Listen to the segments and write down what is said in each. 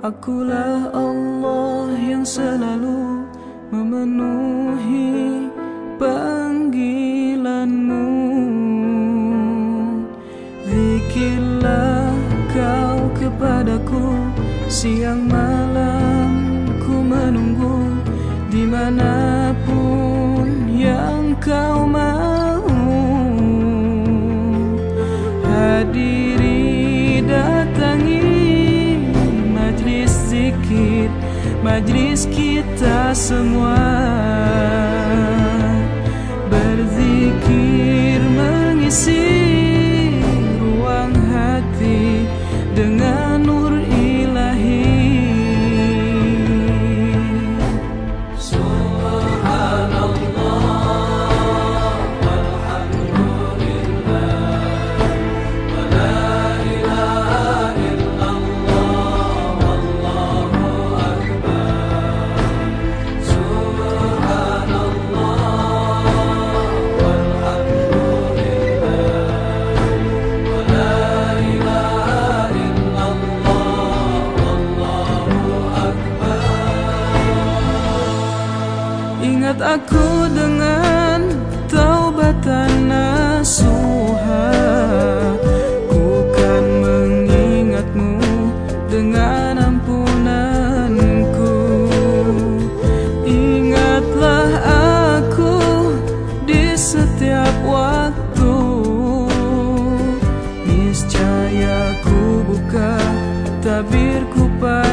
Akulah Allah yang selalu memenuhi panggilanmu. Zikirlah kau kepadaku Siang malam ku menunggu Di mana pun yang kau mau zikir Majlis kita semua. Berzikir mengisi Ingat aku dengan taubatan nasuha. Ku kan mengingatmu dengan ampunanku. Ingatlah aku di setiap waktu. Niscaya ku buka tabirku padamu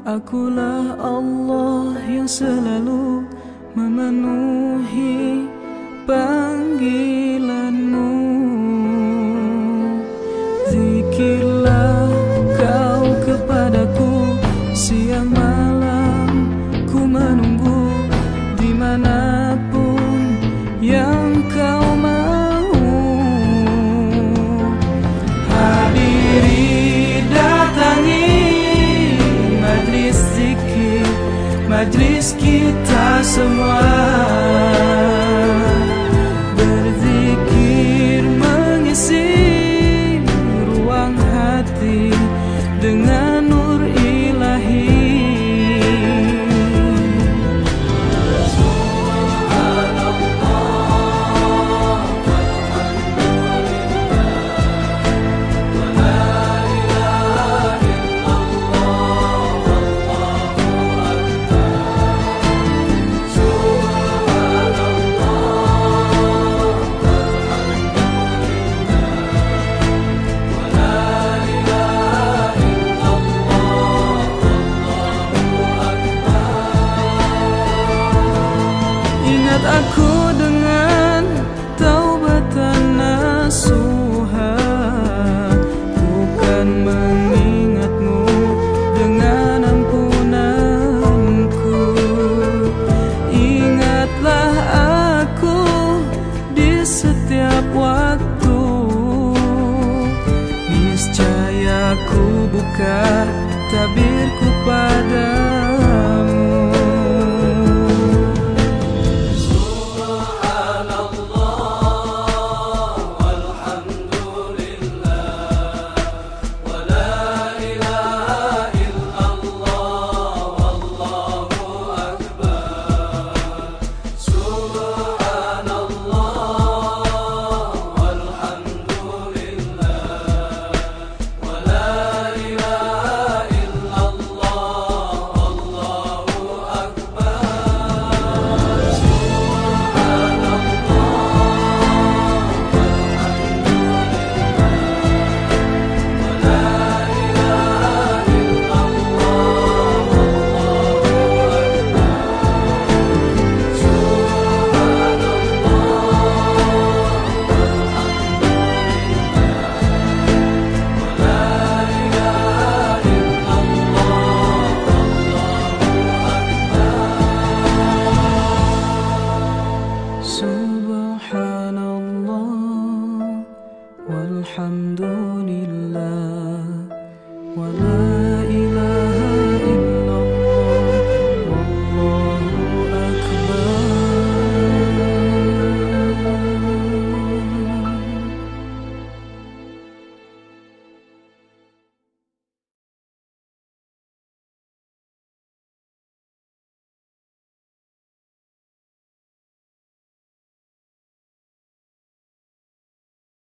Akulah Allah yang selalu memenuhi panggilanmu Majlis kita semua Ingat aku dengan taubatan nasuha. Bukan mengingatmu dengan ampunanku. Ingatlah aku di setiap waktu. Niscaya ku buka tabirku padamu